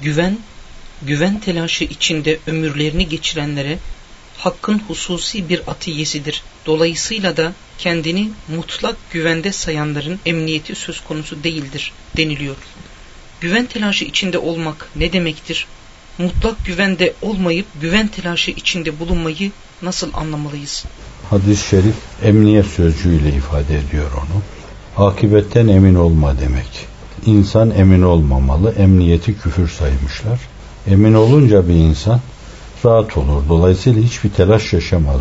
Güven, güven telaşı içinde ömürlerini geçirenlere hakkın hususi bir atiyesidir. Dolayısıyla da kendini mutlak güvende sayanların emniyeti söz konusu değildir deniliyor. Güven telaşı içinde olmak ne demektir? Mutlak güvende olmayıp güven telaşı içinde bulunmayı nasıl anlamalıyız? Hadis-i şerif emniyet sözcüğüyle ifade ediyor onu. Akibetten emin olma demek. İnsan emin olmamalı, emniyeti küfür saymışlar. Emin olunca bir insan rahat olur. Dolayısıyla hiçbir telaş yaşamaz.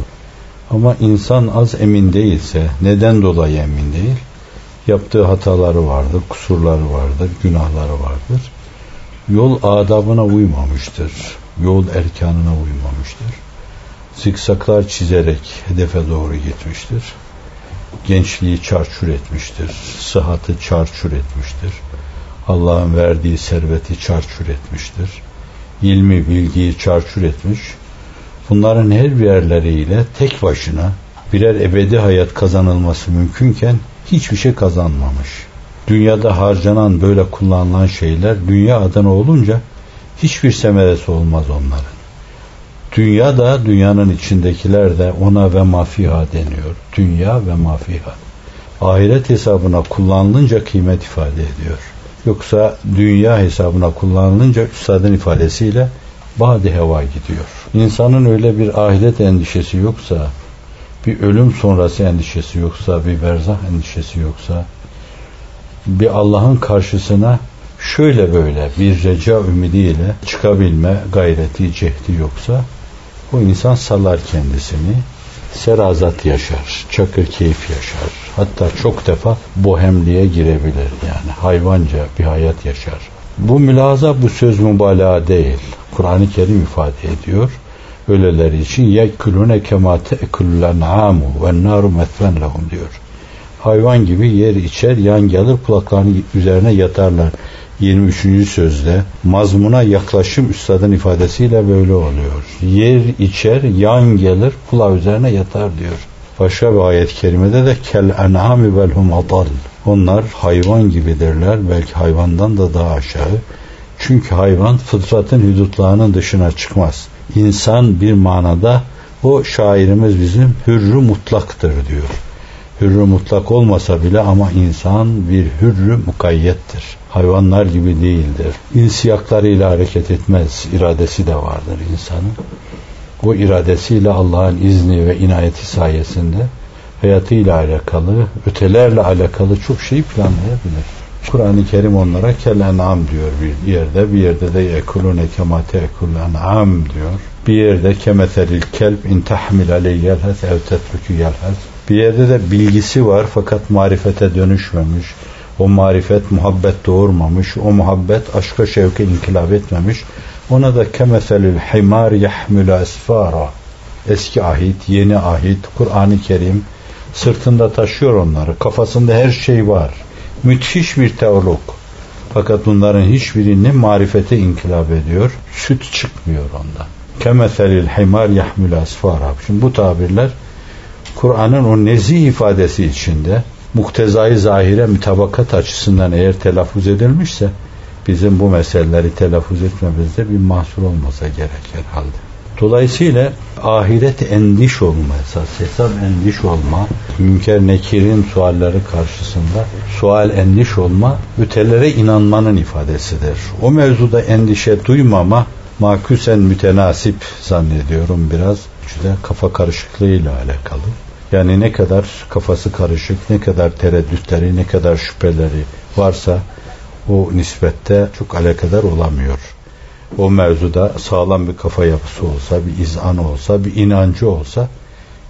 Ama insan az emin değilse, neden dolayı emin değil? Yaptığı hataları vardır, kusurları vardır, günahları vardır. Yol adabına uymamıştır. Yol erkanına uymamıştır. Zikzaklar çizerek hedefe doğru gitmiştir. Gençliği çarçur etmiştir. Sıhhatı çarçur etmiştir. Allah'ın verdiği serveti çarçur etmiştir ilmi, bilgiyi çarçur etmiş. Bunların her birerleriyle tek başına birer ebedi hayat kazanılması mümkünken hiçbir şey kazanmamış. Dünyada harcanan böyle kullanılan şeyler dünya adına olunca hiçbir semeresi olmaz onların. Dünya da dünyanın içindekiler de ona ve mafiha deniyor. Dünya ve mafiha. Ahiret hesabına kullanılınca kıymet ifade ediyor. Yoksa dünya hesabına kullanılınca üstadın ifadesiyle badi heva gidiyor. İnsanın öyle bir ahiret endişesi yoksa, bir ölüm sonrası endişesi yoksa, bir berzah endişesi yoksa, bir Allah'ın karşısına şöyle böyle bir reca ümidiyle çıkabilme gayreti, cehdi yoksa, o insan sallar kendisini, serazat yaşar, çakır keyif yaşar. Hatta çok defa bohemliğe girebilir yani hayvanca bir hayat yaşar. Bu mülaza bu söz mübalağa değil. Kur'an-ı Kerim ifade ediyor. Öyleleri için yekulune kema te'kullen amu ve naru metfen lehum diyor. Hayvan gibi yer içer, yan gelir, kulaklarını üzerine yatarlar. 23. sözde mazmuna yaklaşım üstadın ifadesiyle böyle oluyor. Yer içer, yan gelir, kulağı üzerine yatar diyor. Başka bir ayet-i kerimede de kel en'ami vel hum adal. Onlar hayvan gibidirler, belki hayvandan da daha aşağı. Çünkü hayvan fıtratın hüdutlarının dışına çıkmaz. İnsan bir manada o şairimiz bizim hürrü mutlaktır diyor. Hürrü mutlak olmasa bile ama insan bir hürrü mukayyettir hayvanlar gibi değildir. İnsiyaklarıyla hareket etmez. iradesi de vardır insanın. O iradesiyle Allah'ın izni ve inayeti sayesinde hayatıyla alakalı, ötelerle alakalı çok şey planlayabilir. Kur'an-ı Kerim onlara kelenam diyor bir yerde. Bir yerde de yekulune kemate am diyor. Bir yerde kemetelil kelb in tahmil aleyh yelhez ev tetruku. Bir yerde de bilgisi var fakat marifete dönüşmemiş o marifet muhabbet doğurmamış, o muhabbet aşka şevke inkılap etmemiş. Ona da kemeselül himar yahmülü esfara. Eski ahit, yeni ahit, Kur'an-ı Kerim sırtında taşıyor onları. Kafasında her şey var. Müthiş bir teolog. Fakat bunların hiçbirini marifete inkılap ediyor. Süt çıkmıyor ondan. Kemeselil himar yahmülü esfara. Şimdi bu tabirler Kur'an'ın o nezih ifadesi içinde muktezai zahire mütabakat açısından eğer telaffuz edilmişse bizim bu meseleleri telaffuz etmemizde bir mahsur olmasa gerek herhalde. Dolayısıyla ahiret endiş olma esas, hesap endiş olma, münker nekirin sualleri karşısında sual endiş olma, ötelere inanmanın ifadesidir. O mevzuda endişe duymama maküsen mütenasip zannediyorum biraz. İşte kafa karışıklığıyla alakalı. Yani ne kadar kafası karışık, ne kadar tereddütleri, ne kadar şüpheleri varsa o nispette çok alakadar olamıyor. O mevzuda sağlam bir kafa yapısı olsa, bir izan olsa, bir inancı olsa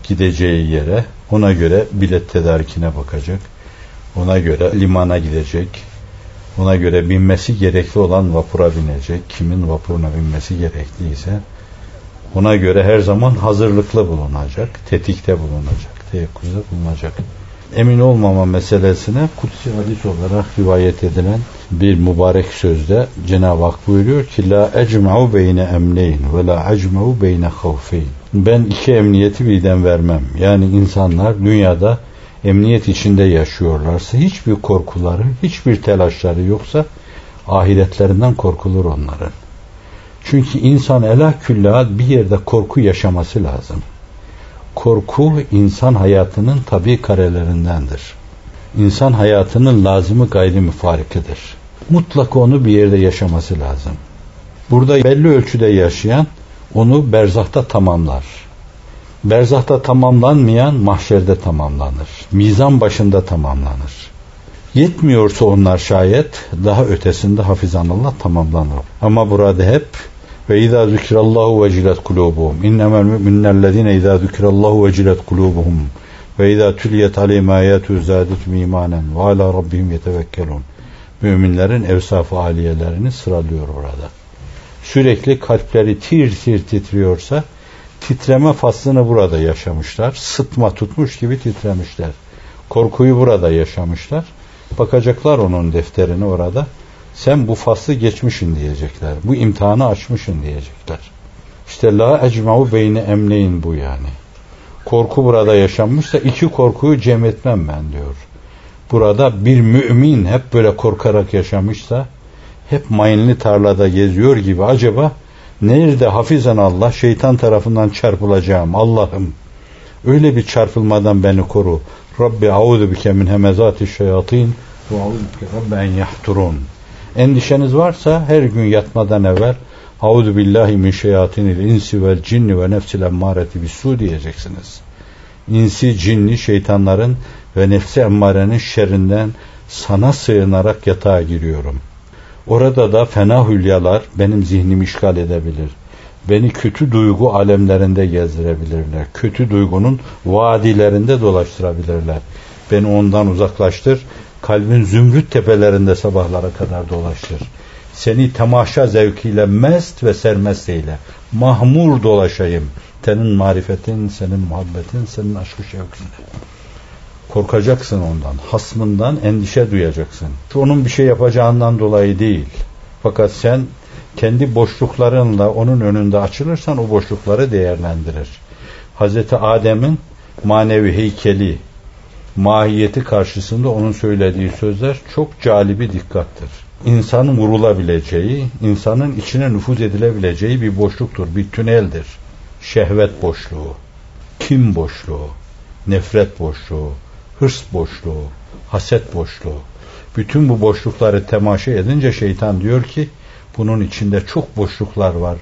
gideceği yere ona göre bilet tedarikine bakacak. Ona göre limana gidecek. Ona göre binmesi gerekli olan vapura binecek. Kimin vapuruna binmesi gerekliyse ona göre her zaman hazırlıklı bulunacak, tetikte bulunacak, teyakkuzda bulunacak. Emin olmama meselesine kutsi hadis olarak rivayet edilen bir mübarek sözde Cenab-ı Hak buyuruyor ki La ecma'u beyne emneyn ve la ecma'u beyne havfeyn. Ben iki emniyeti birden vermem. Yani insanlar dünyada emniyet içinde yaşıyorlarsa hiçbir korkuları, hiçbir telaşları yoksa Ahiretlerinden korkulur onların. Çünkü insan ela külla bir yerde korku yaşaması lazım. Korku insan hayatının tabi karelerindendir. İnsan hayatının lazımı gayri müfarikidir. Mutlaka onu bir yerde yaşaması lazım. Burada belli ölçüde yaşayan onu berzahta tamamlar. Berzahta tamamlanmayan mahşerde tamamlanır. Mizan başında tamamlanır. Yetmiyorsa onlar şayet daha ötesinde hafizanallah tamamlanır. Ama burada hep ve izâ zikrallahu vecilet kulûbuhum. İnnemel müminnellezîne izâ zikrallahu vecilet kulûbuhum. Ve izâ tüliyet aleyhim âyâtü zâdetum imanen ve alâ rabbihim yetevekkelûn. Müminlerin evsaf-ı aliyelerini sıralıyor orada. Sürekli kalpleri tir tir titriyorsa titreme faslını burada yaşamışlar. Sıtma tutmuş gibi titremişler. Korkuyu burada yaşamışlar. Bakacaklar onun defterini orada. Sen bu faslı geçmişin diyecekler. Bu imtihanı açmışın diyecekler. İşte la ecma'u beyni emneyin bu yani. Korku burada yaşanmışsa iki korkuyu cem etmem ben diyor. Burada bir mümin hep böyle korkarak yaşamışsa hep mayınlı tarlada geziyor gibi acaba nerede hafizan Allah şeytan tarafından çarpılacağım Allah'ım öyle bir çarpılmadan beni koru Rabbi auzu bike min hemezati şeyatin ve auzu bike rabbi en yahturun endişeniz varsa her gün yatmadan evvel auzu billahi min şeyatinil insi vel cinni ve nefsil emmareti bisu diyeceksiniz insi cinni şeytanların ve nefsi emmarenin şerrinden sana sığınarak yatağa giriyorum.'' Orada da fena hülyalar benim zihnimi işgal edebilir. Beni kötü duygu alemlerinde gezdirebilirler. Kötü duygunun vadilerinde dolaştırabilirler. Beni ondan uzaklaştır. Kalbin zümrüt tepelerinde sabahlara kadar dolaştır. Seni temaşa zevkiyle mest ve sermest eyle. Mahmur dolaşayım. Senin marifetin, senin muhabbetin, senin aşkı şevkinde. Korkacaksın ondan, hasmından endişe duyacaksın. Onun bir şey yapacağından dolayı değil. Fakat sen kendi boşluklarınla onun önünde açılırsan o boşlukları değerlendirir. Hazreti Adem'in manevi heykeli, mahiyeti karşısında onun söylediği sözler çok calibi dikkattır. İnsanın vurulabileceği, insanın içine nüfuz edilebileceği bir boşluktur, bir tüneldir. Şehvet boşluğu, kim boşluğu, nefret boşluğu, hırs boşluğu, haset boşluğu. Bütün bu boşlukları temaşa edince şeytan diyor ki bunun içinde çok boşluklar var.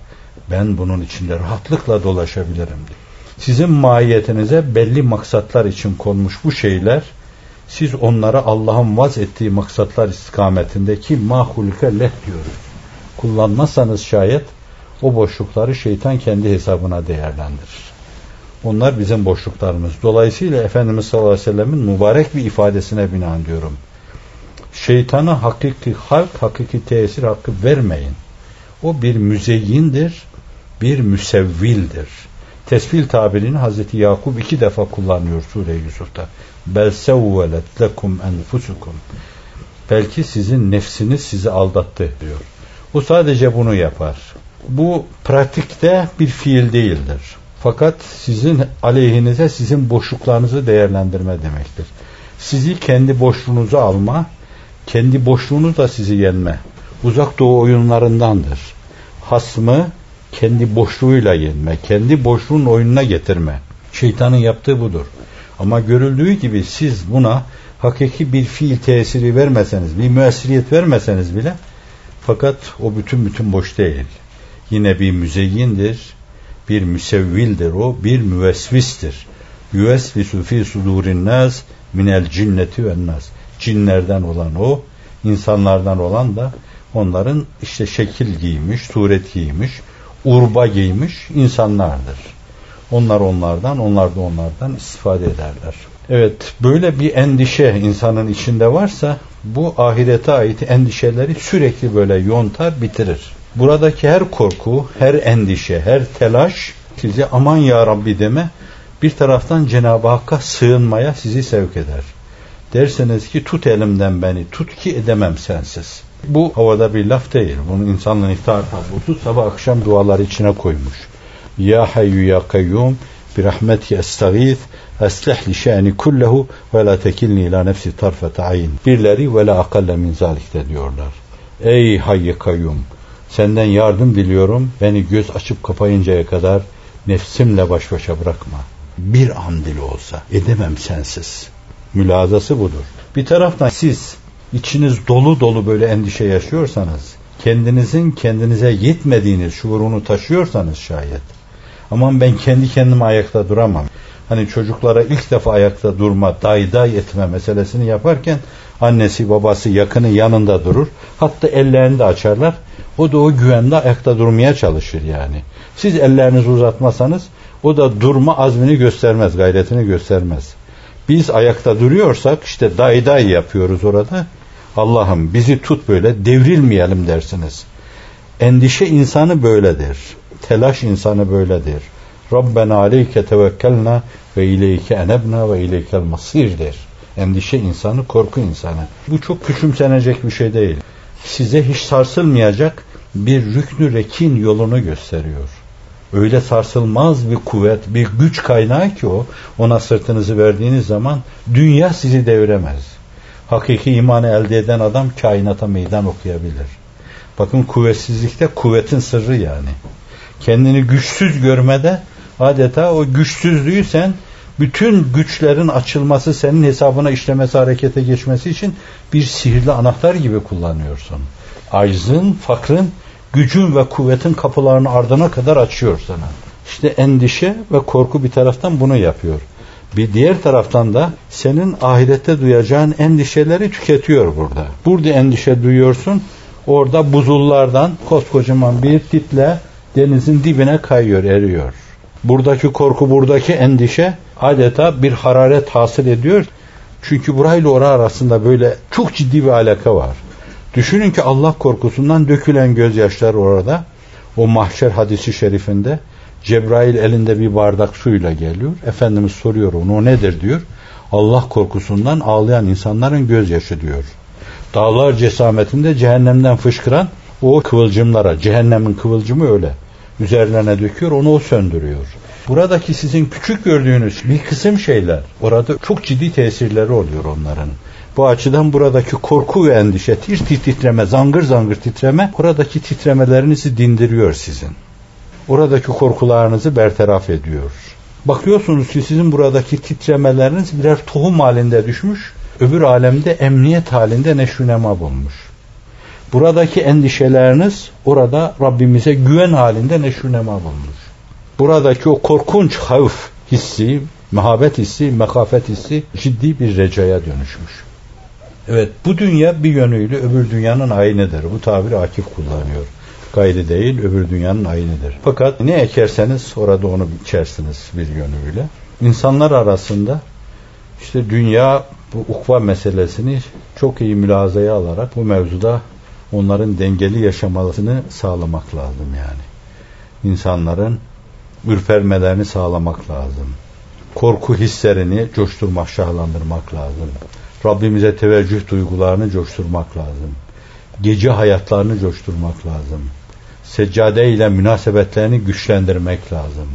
Ben bunun içinde rahatlıkla dolaşabilirim. Sizin mahiyetinize belli maksatlar için konmuş bu şeyler siz onlara Allah'ın vaz ettiği maksatlar istikametindeki mahulüke leh diyoruz. Kullanmazsanız şayet o boşlukları şeytan kendi hesabına değerlendirir. Onlar bizim boşluklarımız. Dolayısıyla Efendimiz sallallahu aleyhi ve sellemin mübarek bir ifadesine binaen diyorum. Şeytana hakiki halk, hakiki tesir hakkı vermeyin. O bir müzeyyindir, bir müsevvildir. Tesvil tabirini Hazreti Yakup iki defa kullanıyor Sure Yusuf'ta. Bel sevvelet lekum enfusukum. Belki sizin nefsiniz sizi aldattı diyor. O sadece bunu yapar. Bu pratikte bir fiil değildir. Fakat sizin aleyhinize sizin boşluklarınızı değerlendirme demektir. Sizi kendi boşluğunuza alma, kendi boşluğunuz da sizi yenme. Uzak doğu oyunlarındandır. Hasmı kendi boşluğuyla yenme, kendi boşluğun oyununa getirme. Şeytanın yaptığı budur. Ama görüldüğü gibi siz buna hakiki bir fiil tesiri vermeseniz, bir müessiriyet vermeseniz bile fakat o bütün bütün boş değil. Yine bir müzeyyindir, bir müsevvildir o, bir müvesvistir. Yüvesvisu fi sudurin nas minel cinneti ve nas. Cinlerden olan o, insanlardan olan da onların işte şekil giymiş, suret giymiş, urba giymiş insanlardır. Onlar onlardan, onlar da onlardan istifade ederler. Evet, böyle bir endişe insanın içinde varsa bu ahirete ait endişeleri sürekli böyle yontar, bitirir. Buradaki her korku, her endişe, her telaş size aman ya Rabbi deme bir taraftan Cenab-ı Hakk'a sığınmaya sizi sevk eder. Derseniz ki tut elimden beni, tut ki edemem sensiz. Bu havada bir laf değil. Bunu insanlığın iftar tablosu sabah akşam duaları içine koymuş. Ya hayyu ya kayyum bir rahmeti estağith eslih li şe'ni kullehu ve la tekilni ila nefsi tarfete ayin. Birleri ve la akalle min zalik de diyorlar. Ey hayy kayyum senden yardım diliyorum beni göz açıp kapayıncaya kadar nefsimle baş başa bırakma. Bir an dili olsa edemem sensiz. Mülazası budur. Bir taraftan siz içiniz dolu dolu böyle endişe yaşıyorsanız, kendinizin kendinize yetmediğiniz şuurunu taşıyorsanız şayet, aman ben kendi kendime ayakta duramam. Hani çocuklara ilk defa ayakta durma, day day etme meselesini yaparken annesi babası yakını yanında durur. Hatta ellerini de açarlar. O da o güvende ayakta durmaya çalışır yani. Siz ellerinizi uzatmasanız o da durma azmini göstermez, gayretini göstermez. Biz ayakta duruyorsak işte day day yapıyoruz orada. Allah'ım bizi tut böyle devrilmeyelim dersiniz. Endişe insanı böyledir. Telaş insanı böyledir. Rabbena aleyke tevekkelna ve ileyke enebna ve ileykel masirdir. Endişe insanı, korku insanı. Bu çok küçümsenecek bir şey değil. Size hiç sarsılmayacak bir rüknü rekin yolunu gösteriyor. Öyle sarsılmaz bir kuvvet, bir güç kaynağı ki o, ona sırtınızı verdiğiniz zaman dünya sizi deviremez. Hakiki imanı elde eden adam kainata meydan okuyabilir. Bakın kuvvetsizlikte kuvvetin sırrı yani. Kendini güçsüz görmede adeta o güçsüzlüğü sen bütün güçlerin açılması senin hesabına işlemesi harekete geçmesi için bir sihirli anahtar gibi kullanıyorsun. Aczın, fakrın, gücün ve kuvvetin kapılarını ardına kadar açıyor sana. İşte endişe ve korku bir taraftan bunu yapıyor. Bir diğer taraftan da senin ahirette duyacağın endişeleri tüketiyor burada. Burada endişe duyuyorsun. Orada buzullardan koskocaman bir title denizin dibine kayıyor, eriyor. Buradaki korku, buradaki endişe adeta bir hararet hasıl ediyor. Çünkü burayla ora arasında böyle çok ciddi bir alaka var. Düşünün ki Allah korkusundan dökülen gözyaşlar orada. O mahşer hadisi şerifinde Cebrail elinde bir bardak suyla geliyor. Efendimiz soruyor onu o nedir diyor. Allah korkusundan ağlayan insanların gözyaşı diyor. Dağlar cesametinde cehennemden fışkıran o kıvılcımlara, cehennemin kıvılcımı öyle. Üzerlerine döküyor, onu o söndürüyor. Buradaki sizin küçük gördüğünüz bir kısım şeyler, orada çok ciddi tesirleri oluyor onların. Bu açıdan buradaki korku ve endişe, tir tir titreme, zangır zangır titreme, oradaki titremelerinizi dindiriyor sizin. Oradaki korkularınızı bertaraf ediyor. Bakıyorsunuz ki sizin buradaki titremeleriniz birer tohum halinde düşmüş, öbür alemde emniyet halinde neşünema bulmuş. Buradaki endişeleriniz orada Rabbimize güven halinde neşünema bulmuş. Buradaki o korkunç havf hissi, mehabet hissi, mekafet hissi ciddi bir recaya dönüşmüş. Evet bu dünya bir yönüyle öbür dünyanın aynıdır. Bu tabiri Akif kullanıyor. Gayri değil öbür dünyanın aynıdır. Fakat ne ekerseniz orada onu biçersiniz bir yönüyle. İnsanlar arasında işte dünya bu ukva meselesini çok iyi mülazaya alarak bu mevzuda onların dengeli yaşamasını sağlamak lazım yani. İnsanların ürpermelerini sağlamak lazım. Korku hislerini coşturmak, şahlandırmak lazım. Rabbimize teveccüh duygularını coşturmak lazım. Gece hayatlarını coşturmak lazım. Seccade ile münasebetlerini güçlendirmek lazım.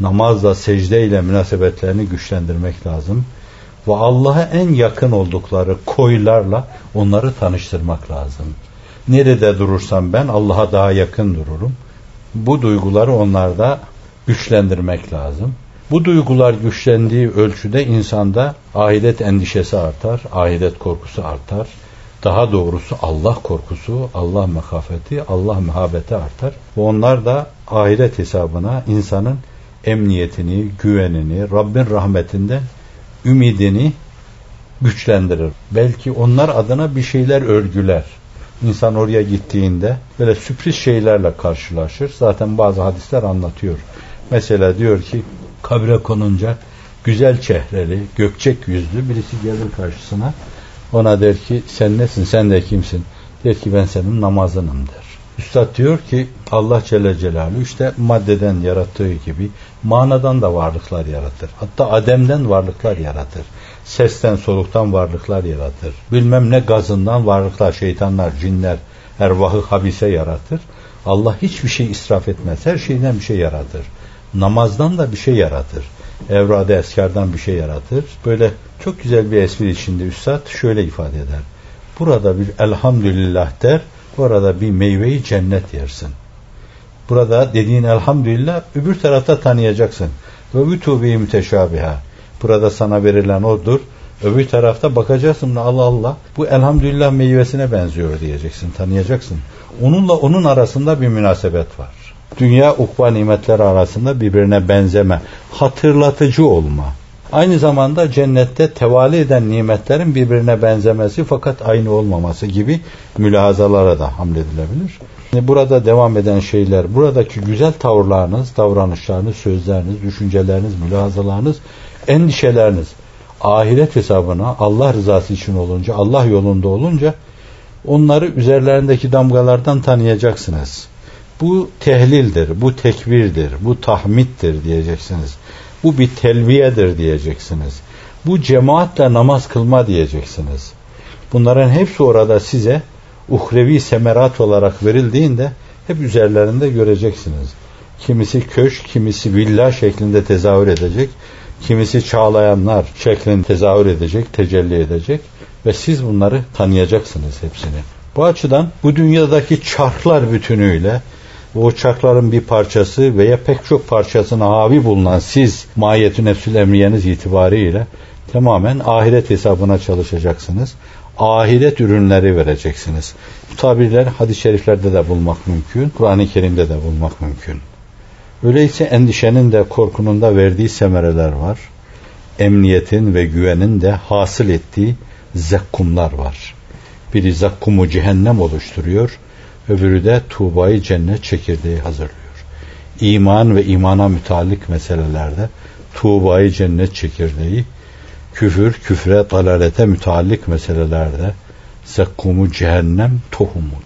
Namazla, secde ile münasebetlerini güçlendirmek lazım. Ve Allah'a en yakın oldukları koylarla onları tanıştırmak lazım. Nerede durursam ben Allah'a daha yakın dururum. Bu duyguları onlarda güçlendirmek lazım. Bu duygular güçlendiği ölçüde insanda ahiret endişesi artar, ahiret korkusu artar. Daha doğrusu Allah korkusu, Allah mekafeti, Allah mehabeti artar. Ve onlar da ahiret hesabına insanın emniyetini, güvenini, Rabbin rahmetinden ümidini güçlendirir. Belki onlar adına bir şeyler örgüler. İnsan oraya gittiğinde böyle sürpriz şeylerle karşılaşır. Zaten bazı hadisler anlatıyor. Mesela diyor ki kabre konunca güzel çehreli, gökçek yüzlü birisi gelir karşısına. Ona der ki sen nesin, sen de kimsin? Der ki ben senin namazınım der. Üstad diyor ki Allah Celle Celaluhu işte maddeden yarattığı gibi manadan da varlıklar yaratır. Hatta Adem'den varlıklar yaratır. Sesten soluktan varlıklar yaratır. Bilmem ne gazından varlıklar, şeytanlar, cinler, ervahı habise yaratır. Allah hiçbir şey israf etmez. Her şeyden bir şey yaratır namazdan da bir şey yaratır. Evrada eskardan bir şey yaratır. Böyle çok güzel bir espri içinde Üstad şöyle ifade eder. Burada bir elhamdülillah der, Orada bir meyveyi cennet yersin. Burada dediğin elhamdülillah öbür tarafta tanıyacaksın. Ve bütûbi müteşabiha. Burada sana verilen odur. Öbür tarafta bakacaksın Allah Allah bu elhamdülillah meyvesine benziyor diyeceksin, tanıyacaksın. Onunla onun arasında bir münasebet var. Dünya ukba nimetleri arasında birbirine benzeme, hatırlatıcı olma. Aynı zamanda cennette tevali eden nimetlerin birbirine benzemesi fakat aynı olmaması gibi mülahazalara da hamledilebilir. Burada devam eden şeyler, buradaki güzel tavırlarınız, davranışlarınız, sözleriniz, düşünceleriniz, mülahazalarınız, endişeleriniz, ahiret hesabına Allah rızası için olunca, Allah yolunda olunca onları üzerlerindeki damgalardan tanıyacaksınız. Bu tehlildir, bu tekbirdir, bu tahmittir diyeceksiniz. Bu bir telviyedir diyeceksiniz. Bu cemaatle namaz kılma diyeceksiniz. Bunların hepsi orada size uhrevi semerat olarak verildiğinde hep üzerlerinde göreceksiniz. Kimisi köşk, kimisi villa şeklinde tezahür edecek. Kimisi çağlayanlar şeklinde tezahür edecek, tecelli edecek ve siz bunları tanıyacaksınız hepsini. Bu açıdan bu dünyadaki çarklar bütünüyle o çarkların bir parçası veya pek çok parçasına havi bulunan siz mahiyetü nefsül emriyeniz itibariyle tamamen ahiret hesabına çalışacaksınız. Ahiret ürünleri vereceksiniz. Bu tabirler hadis-i şeriflerde de bulmak mümkün. Kur'an-ı Kerim'de de bulmak mümkün. Öyleyse endişenin de korkunun da verdiği semereler var. Emniyetin ve güvenin de hasıl ettiği zekkumlar var. Biri zakkumu cehennem oluşturuyor, öbürü de tuğbayı cennet çekirdeği hazırlıyor. İman ve imana mütalik meselelerde tuğbayı cennet çekirdeği, küfür, küfre, dalalete mütalik meselelerde zekkumu cehennem tohumu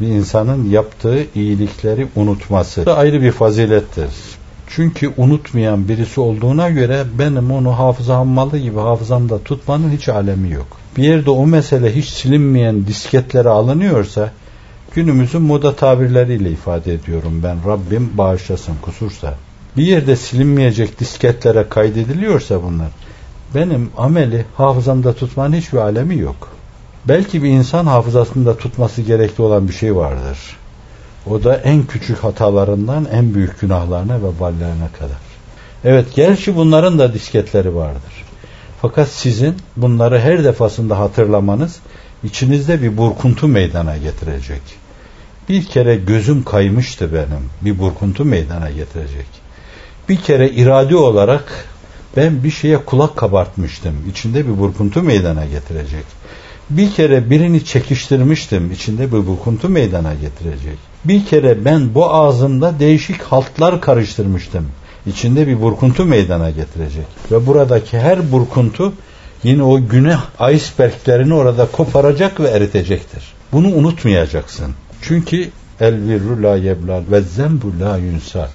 bir insanın yaptığı iyilikleri unutması da ayrı bir fazilettir. Çünkü unutmayan birisi olduğuna göre benim onu hafızam malı gibi hafızamda tutmanın hiç alemi yok. Bir yerde o mesele hiç silinmeyen disketlere alınıyorsa günümüzün moda tabirleriyle ifade ediyorum ben. Rabbim bağışlasın kusursa. Bir yerde silinmeyecek disketlere kaydediliyorsa bunlar benim ameli hafızamda tutmanın hiçbir alemi yok. Belki bir insan hafızasında tutması gerekli olan bir şey vardır. O da en küçük hatalarından en büyük günahlarına ve ballerine kadar. Evet gerçi bunların da disketleri vardır. Fakat sizin bunları her defasında hatırlamanız içinizde bir burkuntu meydana getirecek. Bir kere gözüm kaymıştı benim. Bir burkuntu meydana getirecek. Bir kere iradi olarak ben bir şeye kulak kabartmıştım. İçinde bir burkuntu meydana getirecek bir kere birini çekiştirmiştim. içinde bir bukuntu meydana getirecek. Bir kere ben bu ağzımda değişik haltlar karıştırmıştım. içinde bir burkuntu meydana getirecek. Ve buradaki her burkuntu yine o günah iceberglerini orada koparacak ve eritecektir. Bunu unutmayacaksın. Çünkü el virru la yeblal ve zembu la yunsal.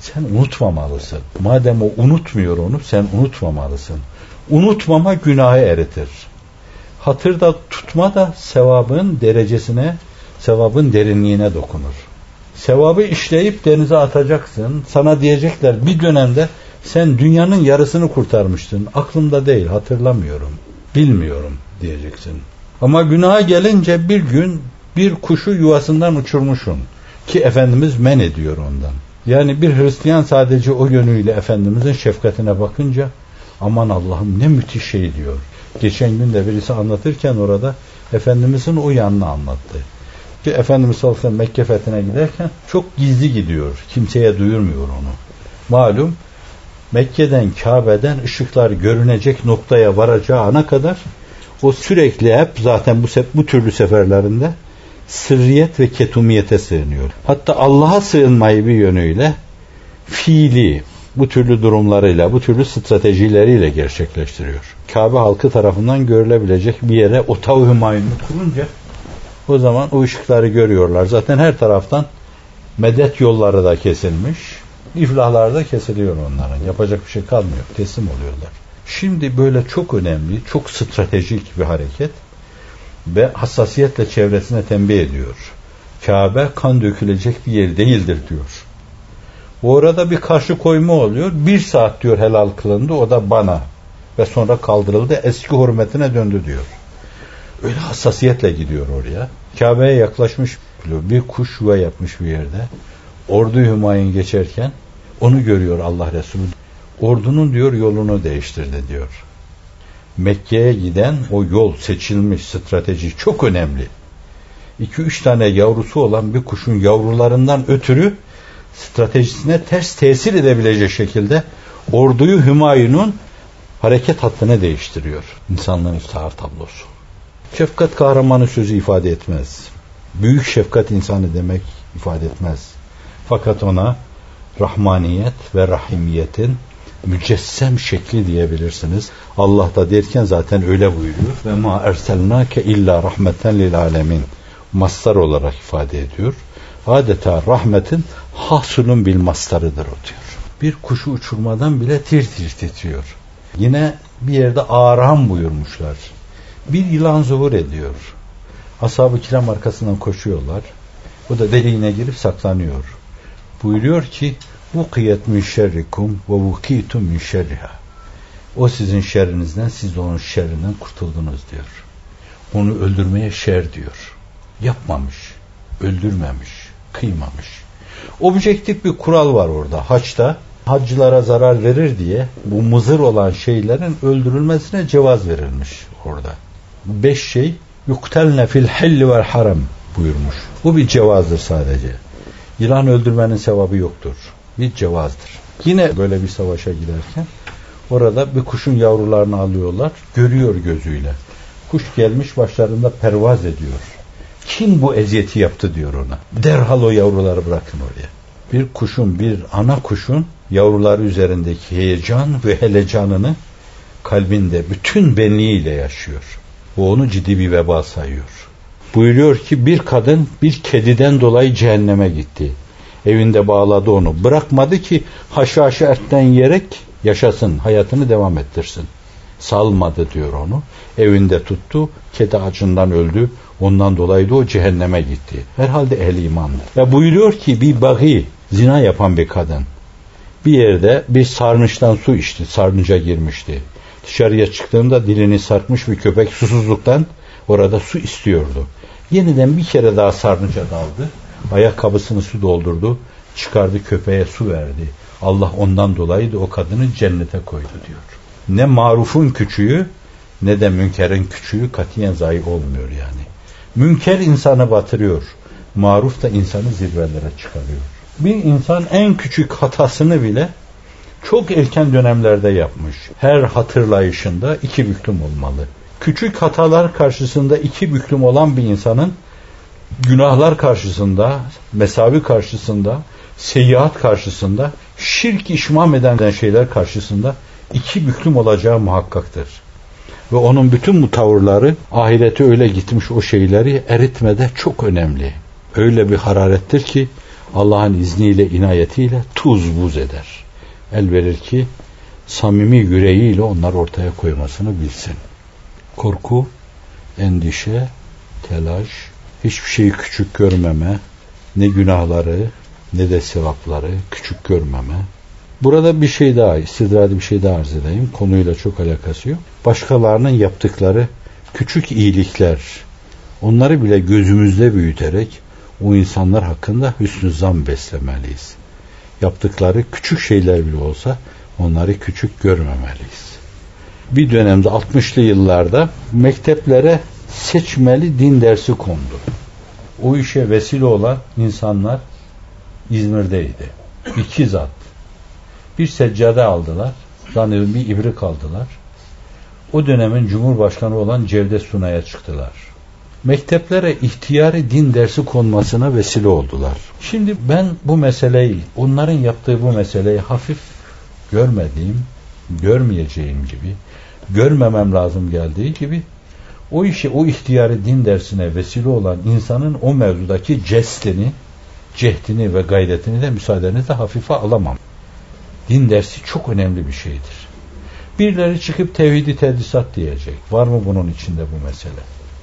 Sen unutmamalısın. Madem o unutmuyor onu sen unutmamalısın. Unutmama günahı eritir hatırda tutma da sevabın derecesine, sevabın derinliğine dokunur. Sevabı işleyip denize atacaksın. Sana diyecekler bir dönemde sen dünyanın yarısını kurtarmıştın. Aklımda değil, hatırlamıyorum. Bilmiyorum diyeceksin. Ama günaha gelince bir gün bir kuşu yuvasından uçurmuşsun. Ki Efendimiz men ediyor ondan. Yani bir Hristiyan sadece o yönüyle Efendimizin şefkatine bakınca aman Allah'ım ne müthiş şey diyor. Geçen gün de birisi anlatırken orada Efendimizin o yanını anlattı. Ki Efendimiz sallallahu Mekke fethine giderken çok gizli gidiyor. Kimseye duyurmuyor onu. Malum Mekke'den Kabe'den ışıklar görünecek noktaya varacağına kadar o sürekli hep zaten bu, bu türlü seferlerinde sırriyet ve ketumiyete sığınıyor. Hatta Allah'a sığınmayı bir yönüyle fiili bu türlü durumlarıyla, bu türlü stratejileriyle gerçekleştiriyor. Kabe halkı tarafından görülebilecek bir yere Otav Hümayun'u kurunca o zaman o ışıkları görüyorlar. Zaten her taraftan medet yolları da kesilmiş. İflahlar da kesiliyor onların. Yapacak bir şey kalmıyor. Teslim oluyorlar. Şimdi böyle çok önemli, çok stratejik bir hareket ve hassasiyetle çevresine tembih ediyor. Kabe kan dökülecek bir yer değildir diyor. Bu arada bir karşı koyma oluyor. Bir saat diyor helal kılındı o da bana ve sonra kaldırıldı eski hürmetine döndü diyor. Öyle hassasiyetle gidiyor oraya. Kabe'ye yaklaşmış bir kuş yuva yapmış bir yerde. Ordu Hümayun geçerken onu görüyor Allah Resulü. Ordunun diyor yolunu değiştirdi diyor. Mekke'ye giden o yol seçilmiş strateji çok önemli. 2-3 tane yavrusu olan bir kuşun yavrularından ötürü stratejisine ters tesir edebilecek şekilde orduyu Hümayun'un hareket hattını değiştiriyor. İnsanlığın iftihar tablosu. Şefkat kahramanı sözü ifade etmez. Büyük şefkat insanı demek ifade etmez. Fakat ona rahmaniyet ve rahimiyetin mücessem şekli diyebilirsiniz. Allah da derken zaten öyle buyuruyor. Ve ma erselnake illa rahmeten lil alemin. Mastar olarak ifade ediyor. Adeta rahmetin hasulun bil mastarıdır o diyor. Bir kuşu uçurmadan bile tir tir titriyor. Yine bir yerde aram buyurmuşlar. Bir yılan zuhur ediyor. Ashab-ı kiram arkasından koşuyorlar. O da deliğine girip saklanıyor. Buyuruyor ki Vukiyet min şerrikum ve vukitum min şerriha. O sizin şerrinizden, siz onun şerrinden kurtuldunuz diyor. Onu öldürmeye şer diyor. Yapmamış, öldürmemiş, kıymamış. Objektif bir kural var orada. Haçta hacılara zarar verir diye bu mızır olan şeylerin öldürülmesine cevaz verilmiş orada. Beş şey yuktelne fil helli vel haram buyurmuş. Bu bir cevazdır sadece. Yılan öldürmenin sevabı yoktur bir cevazdır. Yine böyle bir savaşa giderken orada bir kuşun yavrularını alıyorlar. Görüyor gözüyle. Kuş gelmiş başlarında pervaz ediyor. Kim bu eziyeti yaptı diyor ona. Derhal o yavruları bırakın oraya. Bir kuşun, bir ana kuşun yavruları üzerindeki heyecan ve helecanını kalbinde bütün benliğiyle yaşıyor. O onu ciddi bir veba sayıyor. Buyuruyor ki bir kadın bir kediden dolayı cehenneme gitti. Evinde bağladı onu. Bırakmadı ki haşhaşı ertten yiyerek yaşasın, hayatını devam ettirsin. Salmadı diyor onu. Evinde tuttu, kedi acından öldü. Ondan dolayı da o cehenneme gitti. Herhalde ehli imandı. Ve buyuruyor ki bir bagi, zina yapan bir kadın. Bir yerde bir sarnıçtan su içti, sarnıca girmişti. Dışarıya çıktığında dilini sarkmış bir köpek susuzluktan orada su istiyordu. Yeniden bir kere daha sarnıca daldı. Ayakkabısını su doldurdu. Çıkardı köpeğe su verdi. Allah ondan dolayı da o kadını cennete koydu diyor. Ne marufun küçüğü ne de münkerin küçüğü katiyen zayi olmuyor yani. Münker insanı batırıyor. Maruf da insanı zirvelere çıkarıyor. Bir insan en küçük hatasını bile çok erken dönemlerde yapmış. Her hatırlayışında iki büklüm olmalı. Küçük hatalar karşısında iki büklüm olan bir insanın günahlar karşısında, mesavi karşısında, seyyiat karşısında, şirk işmam eden şeyler karşısında iki büklüm olacağı muhakkaktır. Ve onun bütün bu tavırları ahirete öyle gitmiş o şeyleri eritmede çok önemli. Öyle bir hararettir ki Allah'ın izniyle, inayetiyle tuz buz eder. El verir ki samimi yüreğiyle onlar ortaya koymasını bilsin. Korku, endişe, telaş, hiçbir şeyi küçük görmeme, ne günahları ne de sevapları küçük görmeme. Burada bir şey daha, istidradi bir şey daha arz edeyim. Konuyla çok alakası yok. Başkalarının yaptıkları küçük iyilikler, onları bile gözümüzde büyüterek o insanlar hakkında hüsnü zan beslemeliyiz. Yaptıkları küçük şeyler bile olsa onları küçük görmemeliyiz. Bir dönemde 60'lı yıllarda mekteplere seçmeli din dersi kondu. O işe vesile olan insanlar İzmir'deydi. İki zat. Bir seccade aldılar. Zannediyorum bir ibrik aldılar. O dönemin Cumhurbaşkanı olan Cevdet Sunay'a çıktılar. Mekteplere ihtiyari din dersi konmasına vesile oldular. Şimdi ben bu meseleyi, onların yaptığı bu meseleyi hafif görmediğim, görmeyeceğim gibi, görmemem lazım geldiği gibi o işi, o ihtiyarı din dersine vesile olan insanın o mevzudaki cestini, cehdini ve gayretini de müsaadenizle hafife alamam. Din dersi çok önemli bir şeydir. Birileri çıkıp tevhidi tedrisat diyecek. Var mı bunun içinde bu mesele?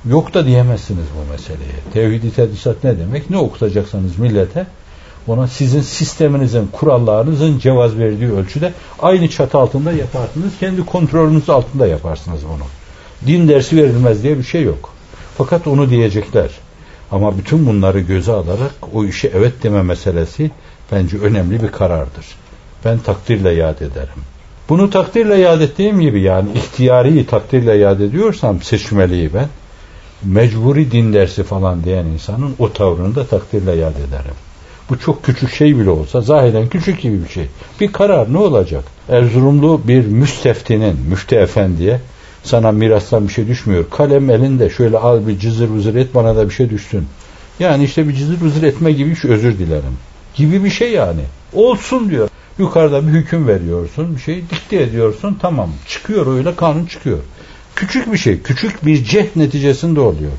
Yok da diyemezsiniz bu meseleye. Tevhidi tedrisat ne demek? Ne okutacaksanız millete ona sizin sisteminizin, kurallarınızın cevaz verdiği ölçüde aynı çatı altında yaparsınız. Kendi kontrolünüz altında yaparsınız bunu din dersi verilmez diye bir şey yok. Fakat onu diyecekler. Ama bütün bunları göze alarak o işe evet deme meselesi bence önemli bir karardır. Ben takdirle yad ederim. Bunu takdirle yad ettiğim gibi yani ihtiyari takdirle yad ediyorsam seçmeliyi ben mecburi din dersi falan diyen insanın o tavrını da takdirle yad ederim. Bu çok küçük şey bile olsa zahiren küçük gibi bir şey. Bir karar ne olacak? Erzurumlu bir müsteftinin, müfti efendiye sana mirastan bir şey düşmüyor. Kalem elinde şöyle al bir cızır vızır et bana da bir şey düşsün. Yani işte bir cızır vızır etme gibi bir şey özür dilerim. Gibi bir şey yani. Olsun diyor. Yukarıda bir hüküm veriyorsun, bir şey dikte ediyorsun, tamam. Çıkıyor öyle kanun çıkıyor. Küçük bir şey, küçük bir ceh neticesinde oluyor.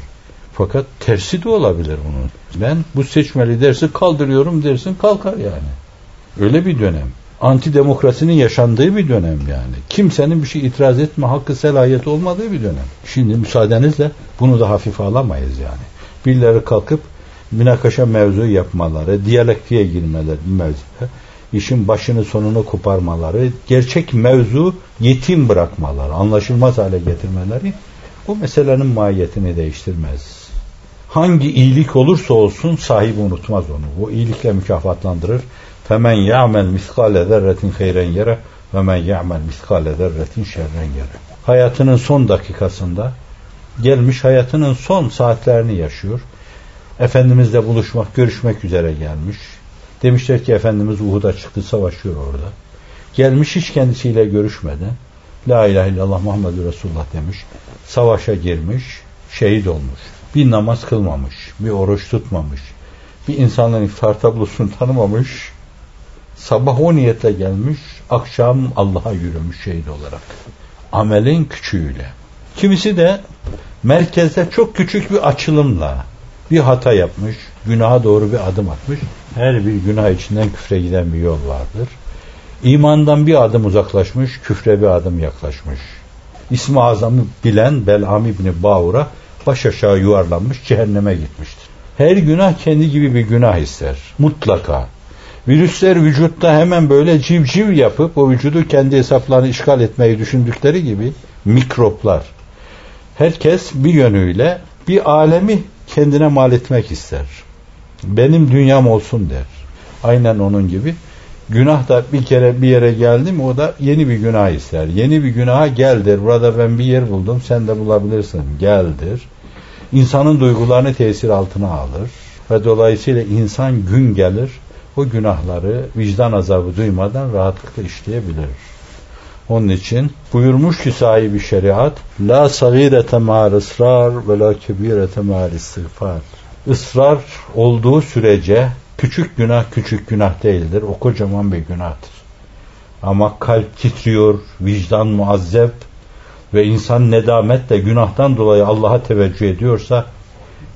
Fakat tersi de olabilir bunun. Ben bu seçmeli dersi kaldırıyorum dersin kalkar yani. Öyle bir dönem. Antidemokrasinin yaşandığı bir dönem yani. Kimsenin bir şey itiraz etme hakkı selahiyeti olmadığı bir dönem. Şimdi müsaadenizle bunu da hafife alamayız yani. Birileri kalkıp münakaşa mevzu yapmaları, diyalektiğe girmeleri mevzuda işin başını sonunu koparmaları, gerçek mevzu yetim bırakmaları, anlaşılmaz hale getirmeleri bu meselenin mahiyetini değiştirmez. Hangi iyilik olursa olsun sahibi unutmaz onu. Bu iyilikle mükafatlandırır. Femen ya'mel miskale zerretin hayren yere ve men ya'mel miskale zerretin şerren. Hayatının son dakikasında gelmiş hayatının son saatlerini yaşıyor. Efendimizle buluşmak, görüşmek üzere gelmiş. Demişler ki Efendimiz Uhud'a çıktı savaşıyor orada. Gelmiş hiç kendisiyle görüşmeden La ilahe illallah Muhammedur Resulullah demiş. Savaşa girmiş, şehit olmuş. Bir namaz kılmamış, bir oruç tutmamış. Bir insanların iftar tablosunu tanımamış. Sabah o niyetle gelmiş, akşam Allah'a yürümüş şehit olarak. Amelin küçüğüyle. Kimisi de merkezde çok küçük bir açılımla bir hata yapmış, günaha doğru bir adım atmış. Her bir günah içinden küfre giden bir yol vardır. İmandan bir adım uzaklaşmış, küfre bir adım yaklaşmış. İsmi azamı bilen Bel'am İbni Bağur'a baş aşağı yuvarlanmış, cehenneme gitmiştir. Her günah kendi gibi bir günah ister. Mutlaka. Virüsler vücutta hemen böyle civciv yapıp o vücudu kendi hesaplarını işgal etmeyi düşündükleri gibi mikroplar. Herkes bir yönüyle bir alemi kendine mal etmek ister. Benim dünyam olsun der. Aynen onun gibi. Günah da bir kere bir yere geldi mi o da yeni bir günah ister. Yeni bir günaha geldir. Burada ben bir yer buldum sen de bulabilirsin. Geldir. İnsanın duygularını tesir altına alır. Ve dolayısıyla insan gün gelir o günahları vicdan azabı duymadan rahatlıkla işleyebilir. Onun için buyurmuş ki sahibi şeriat La sagirete ma'al ısrar ve la kebirete ma'al istiğfar Israr olduğu sürece küçük günah küçük günah değildir. O kocaman bir günahtır. Ama kalp titriyor, vicdan muazzep ve insan nedametle günahtan dolayı Allah'a teveccüh ediyorsa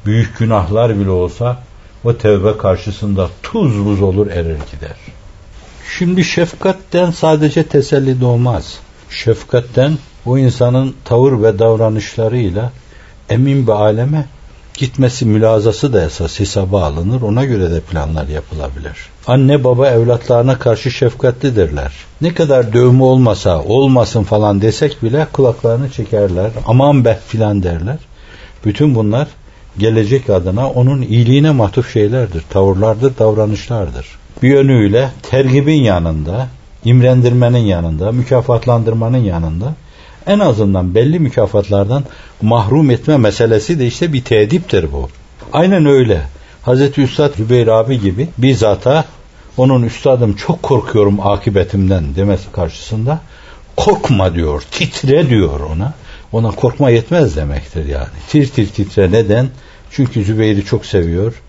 büyük günahlar bile olsa o tevbe karşısında tuz buz olur erir gider. Şimdi şefkatten sadece teselli doğmaz. Şefkatten o insanın tavır ve davranışlarıyla emin bir aleme gitmesi mülazası da esas hesaba alınır. Ona göre de planlar yapılabilir. Anne baba evlatlarına karşı şefkatlidirler. Ne kadar dövme olmasa olmasın falan desek bile kulaklarını çekerler. Aman be filan derler. Bütün bunlar gelecek adına onun iyiliğine matuf şeylerdir. Tavırlardır, davranışlardır. Bir yönüyle tergibin yanında, imrendirmenin yanında, mükafatlandırmanın yanında en azından belli mükafatlardan mahrum etme meselesi de işte bir tediptir bu. Aynen öyle. Hazreti Üstad Zübeyir abi gibi bizzata onun üstadım çok korkuyorum akibetimden demesi karşısında korkma diyor, titre diyor ona. Ona korkma yetmez demektir yani. Tir tir titre neden? Çünkü Zübeyir'i çok seviyor.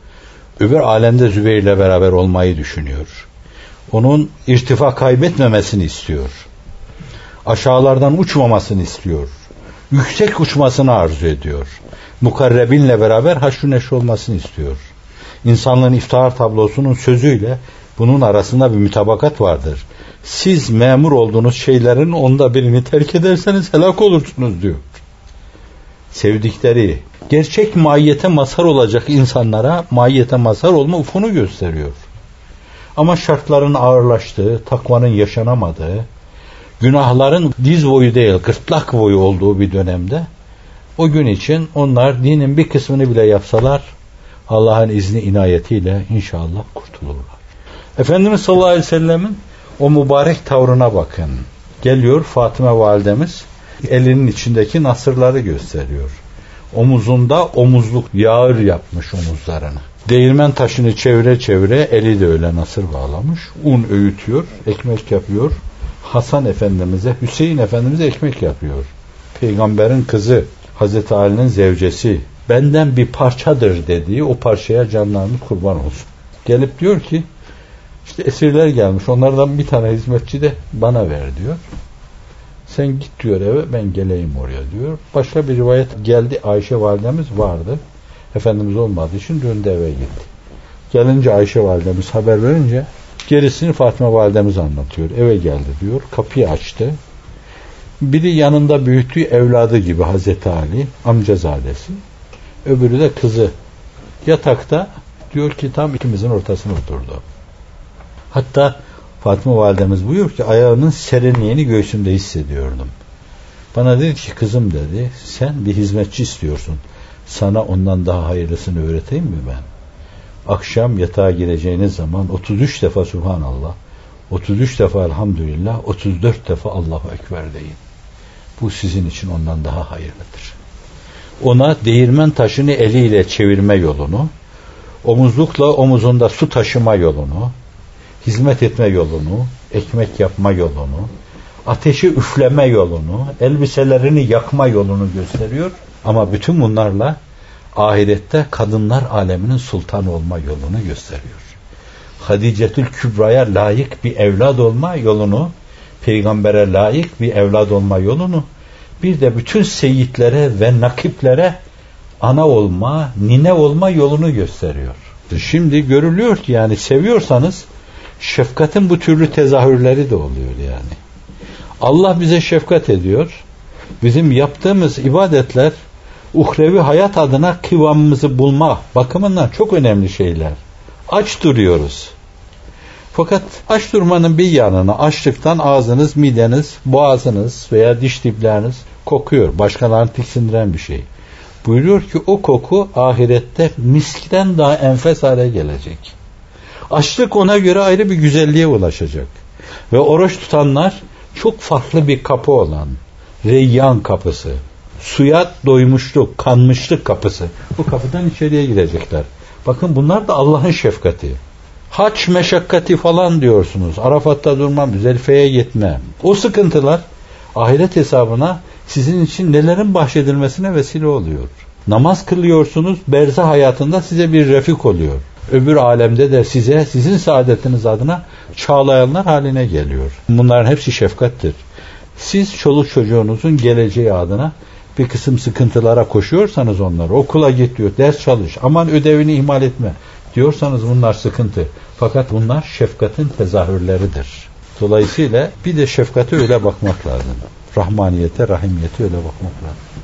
Öbür alemde Zübeyir'le beraber olmayı düşünüyor. Onun irtifa kaybetmemesini istiyor aşağılardan uçmamasını istiyor. Yüksek uçmasını arzu ediyor. Mukarrebinle beraber haşru neşr olmasını istiyor. İnsanlığın iftihar tablosunun sözüyle bunun arasında bir mütabakat vardır. Siz memur olduğunuz şeylerin onda birini terk ederseniz helak olursunuz diyor. Sevdikleri, gerçek mahiyete mazhar olacak insanlara mahiyete mazhar olma ufunu gösteriyor. Ama şartların ağırlaştığı, takvanın yaşanamadığı, günahların diz boyu değil gırtlak boyu olduğu bir dönemde O gün için onlar dinin bir kısmını bile yapsalar Allah'ın izni inayetiyle inşallah kurtulurlar. Efendimiz sallallahu aleyhi ve sellemin o mübarek tavrına bakın. Geliyor Fatıma validemiz elinin içindeki nasırları gösteriyor. Omuzunda omuzluk yağır yapmış omuzlarını. Değirmen taşını çevire çevire eli de öyle nasır bağlamış. Un öğütüyor, ekmek yapıyor. Hasan Efendimiz'e, Hüseyin Efendimiz'e ekmek yapıyor. Peygamberin kızı, Hazreti Ali'nin zevcesi, benden bir parçadır dediği o parçaya canlarını kurban olsun. Gelip diyor ki, işte esirler gelmiş, onlardan bir tane hizmetçi de bana ver diyor. Sen git diyor eve, ben geleyim oraya diyor. Başka bir rivayet geldi, Ayşe validemiz vardı. Efendimiz olmadığı için döndü eve gitti. Gelince Ayşe validemiz haber verince gerisini Fatıma validemiz anlatıyor. Eve geldi diyor. Kapıyı açtı. Biri yanında büyüttüğü evladı gibi Hazreti Ali, amcazadesi. Öbürü de kızı. Yatakta diyor ki tam ikimizin ortasına oturdu. Hatta Fatıma validemiz buyuruyor ki ayağının serinliğini göğsümde hissediyordum. Bana dedi ki kızım dedi sen bir hizmetçi istiyorsun. Sana ondan daha hayırlısını öğreteyim mi ben? Akşam yatağa gireceğiniz zaman 33 defa Subhanallah, 33 defa Elhamdülillah, 34 defa Allahu Ekber deyin. Bu sizin için ondan daha hayırlıdır. Ona değirmen taşını eliyle çevirme yolunu, omuzlukla omuzunda su taşıma yolunu, hizmet etme yolunu, ekmek yapma yolunu, ateşi üfleme yolunu, elbiselerini yakma yolunu gösteriyor. Ama bütün bunlarla ahirette kadınlar aleminin sultan olma yolunu gösteriyor. Hadicetül Kübra'ya layık bir evlad olma yolunu, peygambere layık bir evlad olma yolunu, bir de bütün seyitlere ve nakiplere ana olma, nine olma yolunu gösteriyor. Şimdi görülüyor ki yani seviyorsanız şefkatin bu türlü tezahürleri de oluyor yani. Allah bize şefkat ediyor. Bizim yaptığımız ibadetler uhrevi hayat adına kıvamımızı bulma bakımından çok önemli şeyler. Aç duruyoruz. Fakat aç durmanın bir yanına açlıktan ağzınız, mideniz, boğazınız veya diş dipleriniz kokuyor. Başkalarını tiksindiren bir şey. Buyuruyor ki o koku ahirette miskten daha enfes hale gelecek. Açlık ona göre ayrı bir güzelliğe ulaşacak. Ve oruç tutanlar çok farklı bir kapı olan Reyyan kapısı, suya doymuşluk, kanmışlık kapısı. Bu kapıdan içeriye girecekler. Bakın bunlar da Allah'ın şefkati. Haç meşakkati falan diyorsunuz. Arafat'ta durmam, Zelfe'ye gitmem. O sıkıntılar ahiret hesabına sizin için nelerin bahşedilmesine vesile oluyor. Namaz kılıyorsunuz, berza hayatında size bir refik oluyor. Öbür alemde de size, sizin saadetiniz adına çağlayanlar haline geliyor. Bunların hepsi şefkattir. Siz çoluk çocuğunuzun geleceği adına bir kısım sıkıntılara koşuyorsanız onları okula git diyor, ders çalış, aman ödevini ihmal etme diyorsanız bunlar sıkıntı. Fakat bunlar şefkatin tezahürleridir. Dolayısıyla bir de şefkate öyle bakmak lazım. Rahmaniyete, rahimiyete öyle bakmak lazım.